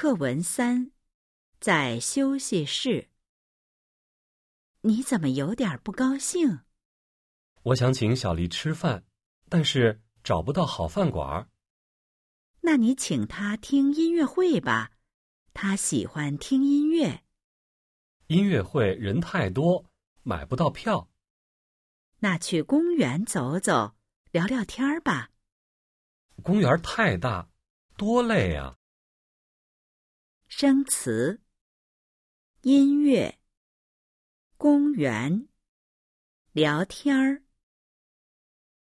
课文三，在休息室。你怎么有点不高兴？我想请小丽吃饭，但是找不到好饭馆。那你请他听音乐会吧，他喜欢听音乐。音乐会人太多，买不到票。那去公园走走，聊聊天儿吧。公园太大，多累啊！生词：音乐、公园、聊天儿。